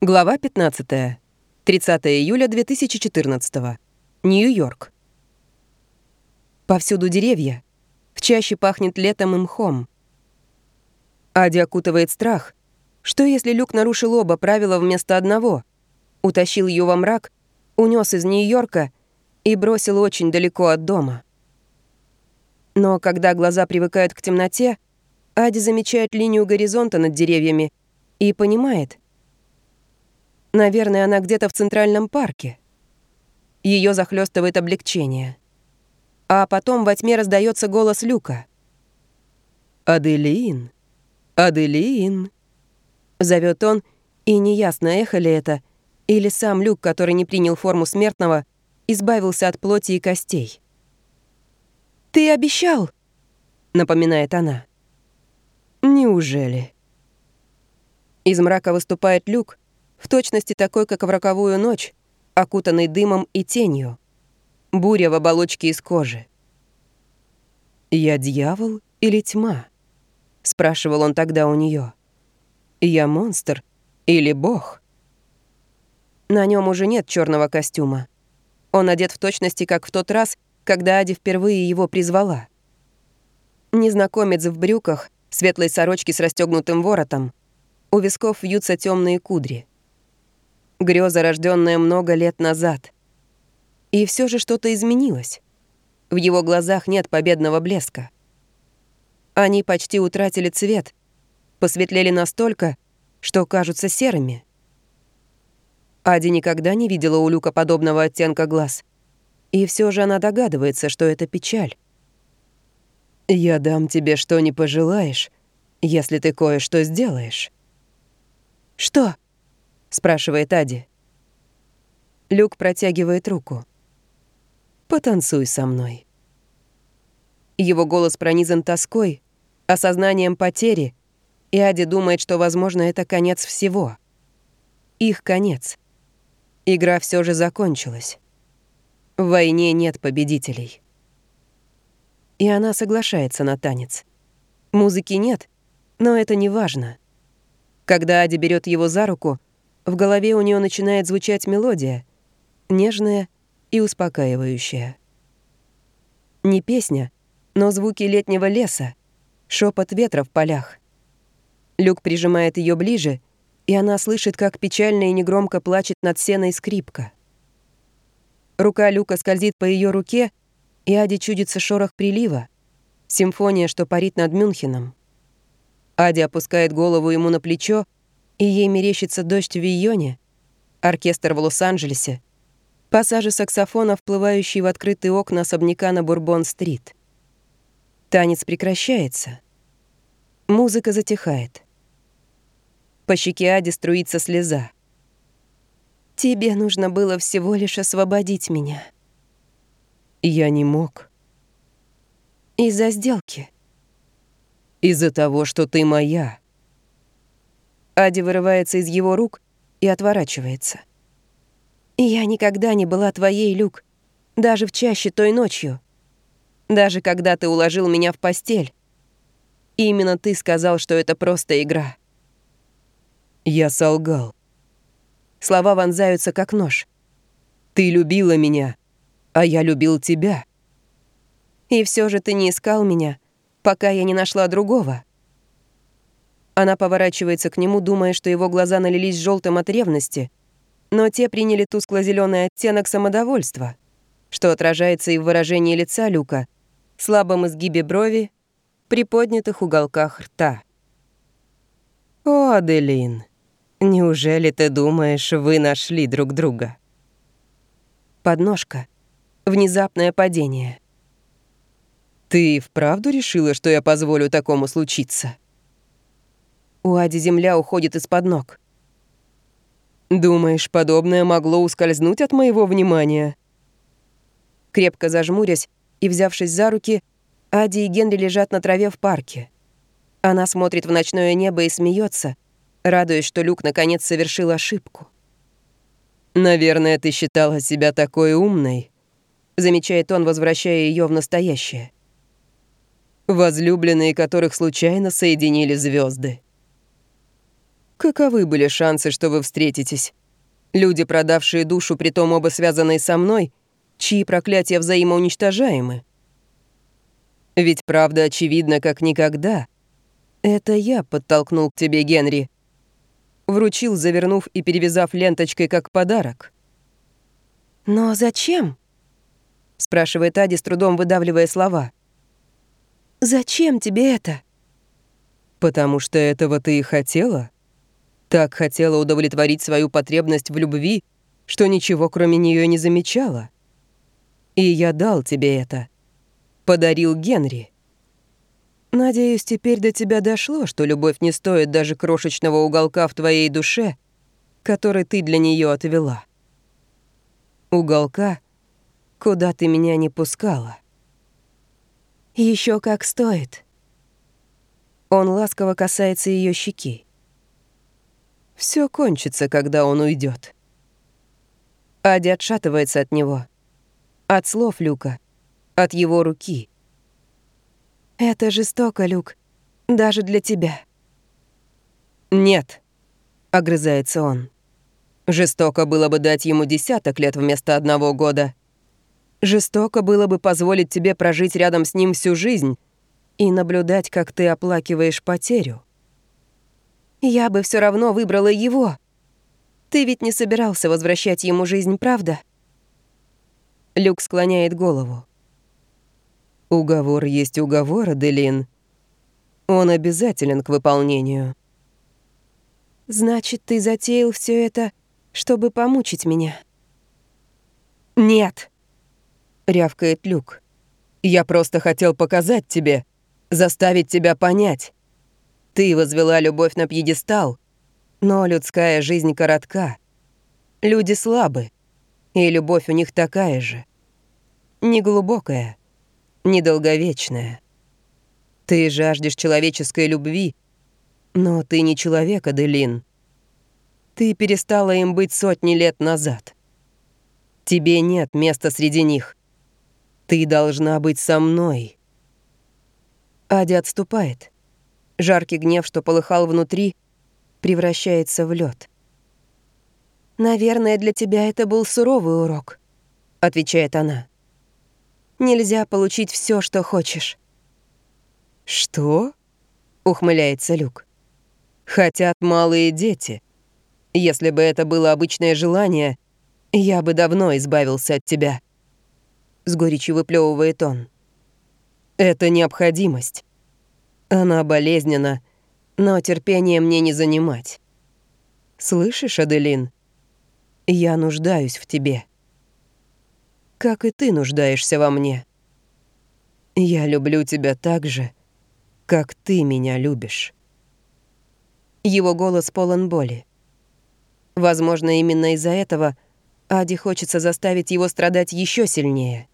Глава 15. 30 июля 2014. Нью-Йорк. Повсюду деревья. В чаще пахнет летом и мхом. Ади окутывает страх. Что если Люк нарушил оба правила вместо одного? Утащил ее во мрак, унес из Нью-Йорка и бросил очень далеко от дома. Но когда глаза привыкают к темноте, Ади замечает линию горизонта над деревьями и понимает — Наверное, она где-то в Центральном парке. Ее захлестывает облегчение. А потом во тьме раздается голос Люка. «Аделин! Аделин!» Зовет он, и неясно, эхо ли это, или сам Люк, который не принял форму смертного, избавился от плоти и костей. «Ты обещал!» — напоминает она. «Неужели?» Из мрака выступает Люк, в точности такой, как в роковую ночь, окутанный дымом и тенью. Буря в оболочке из кожи. «Я дьявол или тьма?» — спрашивал он тогда у нее. «Я монстр или бог?» На нем уже нет черного костюма. Он одет в точности, как в тот раз, когда Ади впервые его призвала. Незнакомец в брюках, светлой сорочке с расстегнутым воротом. У висков вьются темные кудри. Греза, рожденная много лет назад. И все же что-то изменилось. В его глазах нет победного блеска. Они почти утратили цвет, посветлели настолько, что кажутся серыми. Ади никогда не видела у Люка подобного оттенка глаз. И все же она догадывается, что это печаль. «Я дам тебе, что не пожелаешь, если ты кое-что сделаешь». «Что?» — спрашивает Ади. Люк протягивает руку. «Потанцуй со мной». Его голос пронизан тоской, осознанием потери, и Ади думает, что, возможно, это конец всего. Их конец. Игра все же закончилась. В войне нет победителей. И она соглашается на танец. Музыки нет, но это не важно. Когда Ади берет его за руку, в голове у нее начинает звучать мелодия, нежная и успокаивающая. Не песня, но звуки летнего леса, шепот ветра в полях. Люк прижимает ее ближе, и она слышит, как печально и негромко плачет над сеной скрипка. Рука Люка скользит по ее руке, и Аде чудится шорох прилива, симфония, что парит над Мюнхеном. Ади опускает голову ему на плечо, и ей мерещится дождь в Вийоне, оркестр в Лос-Анджелесе, пассажи саксофона, вплывающие в открытые окна особняка на Бурбон-стрит. Танец прекращается. Музыка затихает. По щеке Ади струится слеза. «Тебе нужно было всего лишь освободить меня». «Я не мог». «Из-за сделки». «Из-за того, что ты моя», Ади вырывается из его рук и отворачивается. «Я никогда не была твоей, Люк, даже в чаще той ночью. Даже когда ты уложил меня в постель. Именно ты сказал, что это просто игра». Я солгал. Слова вонзаются, как нож. «Ты любила меня, а я любил тебя». «И все же ты не искал меня, пока я не нашла другого». Она поворачивается к нему, думая, что его глаза налились желтым от ревности, но те приняли тускло зеленый оттенок самодовольства, что отражается и в выражении лица Люка, слабом изгибе брови, приподнятых уголках рта. «О, Аделин, неужели ты думаешь, вы нашли друг друга?» Подножка. Внезапное падение. «Ты вправду решила, что я позволю такому случиться?» У Ади земля уходит из-под ног. «Думаешь, подобное могло ускользнуть от моего внимания?» Крепко зажмурясь и взявшись за руки, Ади и Генри лежат на траве в парке. Она смотрит в ночное небо и смеется, радуясь, что Люк наконец совершил ошибку. «Наверное, ты считала себя такой умной», — замечает он, возвращая ее в настоящее. «Возлюбленные, которых случайно соединили звезды. Каковы были шансы, что вы встретитесь? Люди, продавшие душу, притом оба связанные со мной, чьи проклятия взаимоуничтожаемы. Ведь правда очевидна как никогда. Это я подтолкнул к тебе, Генри. Вручил, завернув и перевязав ленточкой как подарок. «Но зачем?» — спрашивает Ади, с трудом выдавливая слова. «Зачем тебе это?» «Потому что этого ты и хотела. Так хотела удовлетворить свою потребность в любви, что ничего кроме нее не замечала. И я дал тебе это подарил Генри. Надеюсь, теперь до тебя дошло, что любовь не стоит даже крошечного уголка в твоей душе, который ты для нее отвела. Уголка, куда ты меня не пускала. Еще как стоит. Он ласково касается ее щеки. Все кончится, когда он уйдет. Ади отшатывается от него. От слов Люка — от его руки. «Это жестоко, Люк, даже для тебя». «Нет», — огрызается он. «Жестоко было бы дать ему десяток лет вместо одного года. Жестоко было бы позволить тебе прожить рядом с ним всю жизнь и наблюдать, как ты оплакиваешь потерю». «Я бы все равно выбрала его. Ты ведь не собирался возвращать ему жизнь, правда?» Люк склоняет голову. Уговор есть уговор, Аделин. Он обязателен к выполнению. Значит, ты затеял все это, чтобы помучить меня? Нет, рявкает Люк. Я просто хотел показать тебе, заставить тебя понять. Ты возвела любовь на пьедестал, но людская жизнь коротка. Люди слабы, и любовь у них такая же. Неглубокая недолговечная. Ты жаждешь человеческой любви, но ты не человек, Аделин. Ты перестала им быть сотни лет назад. Тебе нет места среди них. Ты должна быть со мной. Ади отступает. Жаркий гнев, что полыхал внутри, превращается в лед. «Наверное, для тебя это был суровый урок», — отвечает она. Нельзя получить все, что хочешь». «Что?» — ухмыляется Люк. «Хотят малые дети. Если бы это было обычное желание, я бы давно избавился от тебя». С горечью выплевывает он. «Это необходимость. Она болезненна, но терпение мне не занимать. Слышишь, Аделин? Я нуждаюсь в тебе» как и ты нуждаешься во мне. Я люблю тебя так же, как ты меня любишь». Его голос полон боли. Возможно, именно из-за этого Ади хочется заставить его страдать еще сильнее.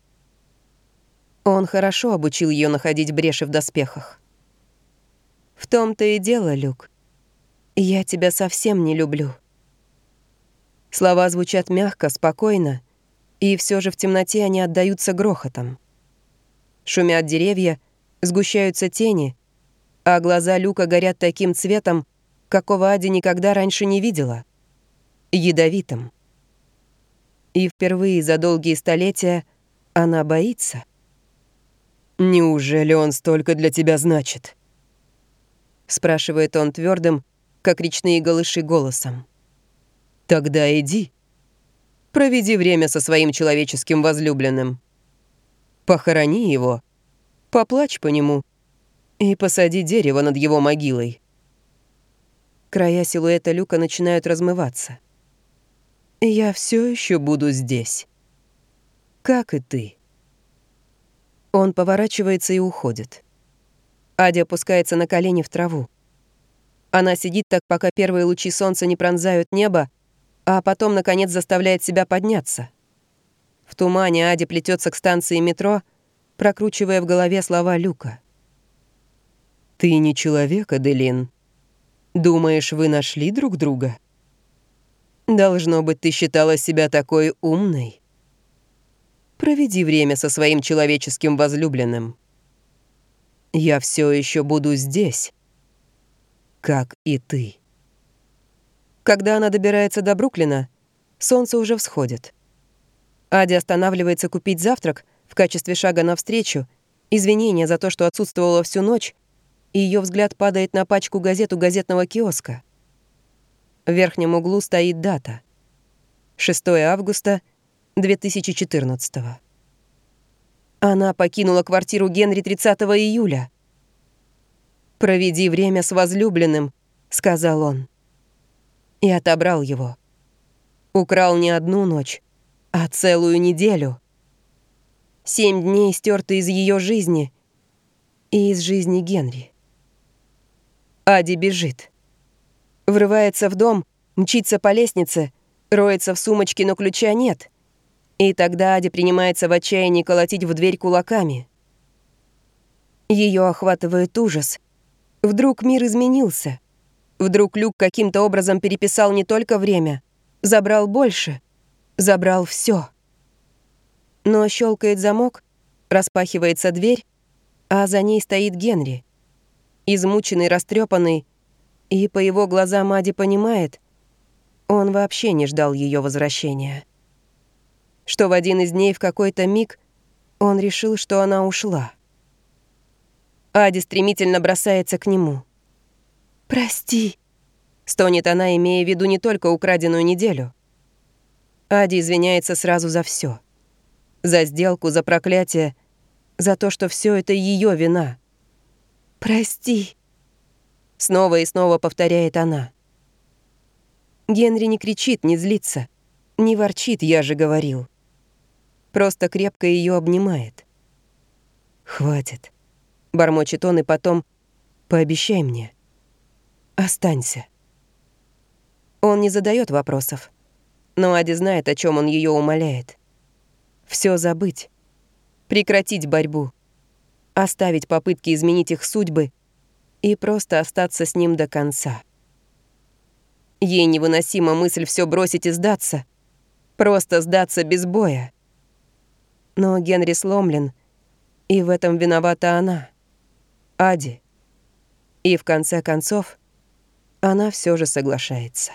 Он хорошо обучил ее находить бреши в доспехах. «В том-то и дело, Люк. Я тебя совсем не люблю». Слова звучат мягко, спокойно, и все же в темноте они отдаются грохотом. Шумят деревья, сгущаются тени, а глаза Люка горят таким цветом, какого Ади никогда раньше не видела. Ядовитым. И впервые за долгие столетия она боится. «Неужели он столько для тебя значит?» Спрашивает он твердым, как речные голыши голосом. «Тогда иди». Проведи время со своим человеческим возлюбленным. Похорони его, поплачь по нему и посади дерево над его могилой. Края силуэта люка начинают размываться. Я все еще буду здесь. Как и ты. Он поворачивается и уходит. Адя опускается на колени в траву. Она сидит так, пока первые лучи солнца не пронзают небо, а потом, наконец, заставляет себя подняться. В тумане Ади плетется к станции метро, прокручивая в голове слова Люка. «Ты не человек, Аделин. Думаешь, вы нашли друг друга? Должно быть, ты считала себя такой умной. Проведи время со своим человеческим возлюбленным. Я все еще буду здесь, как и ты». Когда она добирается до Бруклина, солнце уже всходит. Ади останавливается купить завтрак в качестве шага навстречу, извинения за то, что отсутствовала всю ночь, и ее взгляд падает на пачку газет у газетного киоска. В верхнем углу стоит дата. 6 августа 2014 Она покинула квартиру Генри 30 июля. «Проведи время с возлюбленным», — сказал он. И отобрал его. Украл не одну ночь, а целую неделю. Семь дней стерты из ее жизни и из жизни Генри. Ади бежит. Врывается в дом, мчится по лестнице, роется в сумочке, но ключа нет. И тогда Ади принимается в отчаянии колотить в дверь кулаками. Ее охватывает ужас. Вдруг мир изменился. Вдруг Люк каким-то образом переписал не только время, забрал больше, забрал все. Но щелкает замок, распахивается дверь, а за ней стоит Генри. Измученный, растрепанный, и по его глазам Ади понимает, он вообще не ждал ее возвращения. Что в один из дней в какой-то миг он решил, что она ушла. Ади стремительно бросается к нему. «Прости», — стонет она, имея в виду не только украденную неделю. Ади извиняется сразу за все: За сделку, за проклятие, за то, что все это ее вина. «Прости», — снова и снова повторяет она. Генри не кричит, не злится, не ворчит, я же говорил. Просто крепко ее обнимает. «Хватит», — бормочет он, и потом «пообещай мне, останься». Он не задает вопросов, но Ади знает, о чем он ее умоляет. Все забыть, прекратить борьбу, оставить попытки изменить их судьбы и просто остаться с ним до конца. Ей невыносима мысль все бросить и сдаться. Просто сдаться без боя. Но Генри сломлен, и в этом виновата она, Ади. И в конце концов она все же соглашается.